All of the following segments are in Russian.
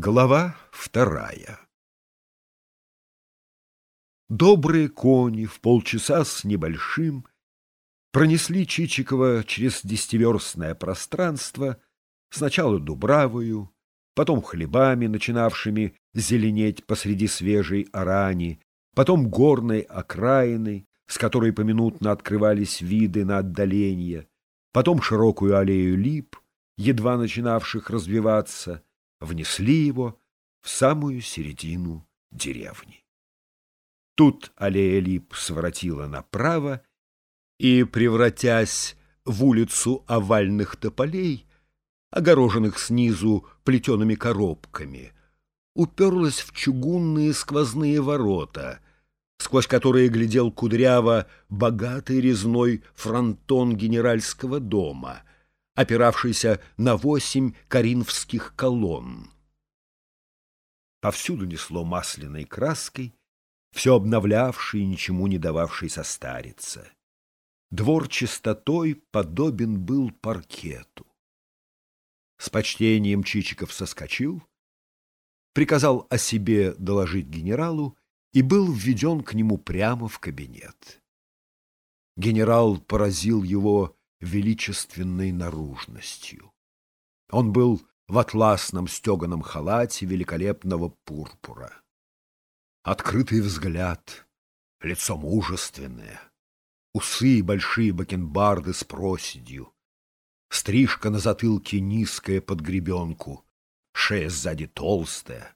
Глава вторая. Добрые кони в полчаса с небольшим пронесли Чичикова через десятиверстное пространство, сначала Дубравою, потом хлебами, начинавшими зеленеть посреди свежей орани, потом горной окраиной, с которой поминутно открывались виды на отдаление, потом широкую аллею лип, едва начинавших развиваться — внесли его в самую середину деревни. Тут аллея лип своротила направо и, превратясь в улицу овальных тополей, огороженных снизу плетеными коробками, уперлась в чугунные сквозные ворота, сквозь которые глядел кудряво богатый резной фронтон генеральского дома — опиравшийся на восемь коринфских колонн. Повсюду несло масляной краской, все обновлявший и ничему не дававший состариться. Двор чистотой подобен был паркету. С почтением Чичиков соскочил, приказал о себе доложить генералу и был введен к нему прямо в кабинет. Генерал поразил его величественной наружностью. Он был в атласном стеганом халате великолепного пурпура. Открытый взгляд, лицо мужественное, усы и большие бакенбарды с проседью, стрижка на затылке низкая под гребенку, шея сзади толстая,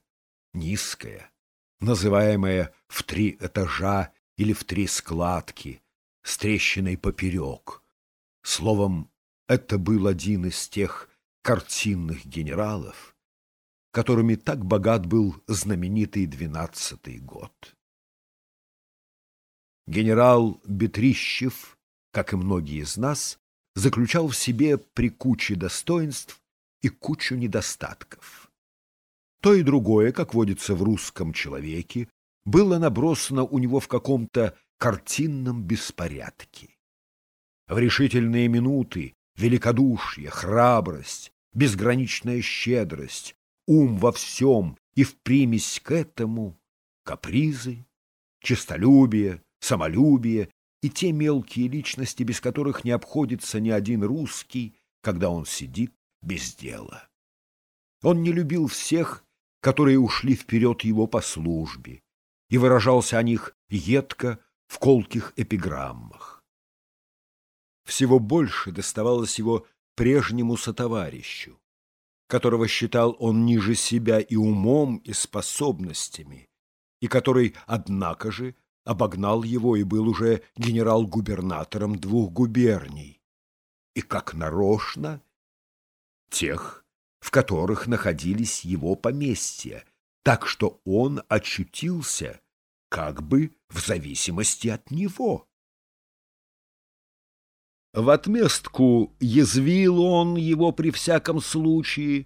низкая, называемая в три этажа или в три складки, с трещиной поперек — Словом, это был один из тех картинных генералов, которыми так богат был знаменитый двенадцатый год. Генерал Бетрищев, как и многие из нас, заключал в себе при куче достоинств и кучу недостатков. То и другое, как водится в русском человеке, было набросано у него в каком-то картинном беспорядке. В решительные минуты великодушие, храбрость, безграничная щедрость, ум во всем и в примесь к этому капризы, честолюбие, самолюбие и те мелкие личности, без которых не обходится ни один русский, когда он сидит без дела. Он не любил всех, которые ушли вперед его по службе, и выражался о них едко в колких эпиграммах всего больше доставалось его прежнему сотоварищу, которого считал он ниже себя и умом, и способностями, и который, однако же, обогнал его и был уже генерал-губернатором двух губерний, и как нарочно тех, в которых находились его поместья, так что он очутился как бы в зависимости от него. В отместку язвил он его при всяком случае,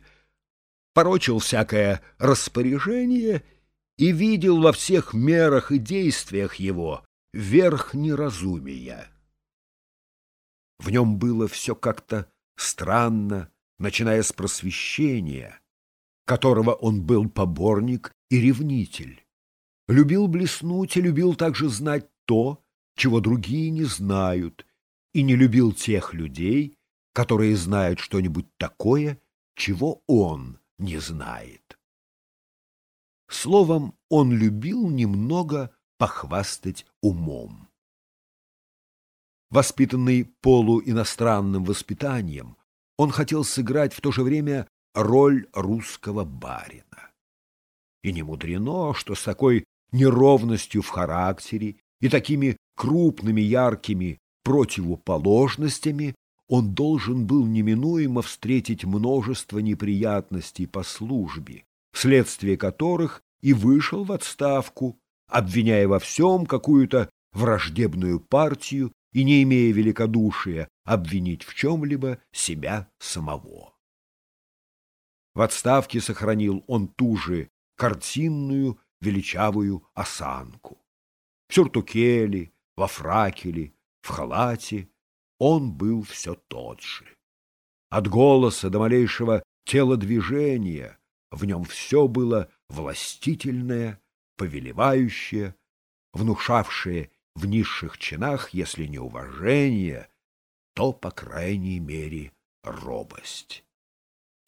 порочил всякое распоряжение и видел во всех мерах и действиях его верх неразумия. В нем было все как-то странно, начиная с просвещения, которого он был поборник и ревнитель. Любил блеснуть и любил также знать то, чего другие не знают, и не любил тех людей, которые знают что-нибудь такое, чего он не знает. Словом, он любил немного похвастать умом. Воспитанный полуиностранным воспитанием, он хотел сыграть в то же время роль русского барина. И не мудрено, что с такой неровностью в характере и такими крупными яркими противоположностями, он должен был неминуемо встретить множество неприятностей по службе, вследствие которых и вышел в отставку, обвиняя во всем какую-то враждебную партию и не имея великодушия обвинить в чем-либо себя самого. В отставке сохранил он ту же картинную величавую осанку. В сюртукеле, во фракеле, в халате, он был все тот же. От голоса до малейшего телодвижения В нем все было властительное, повелевающее, внушавшее в низших чинах, если не уважение, то, по крайней мере, робость.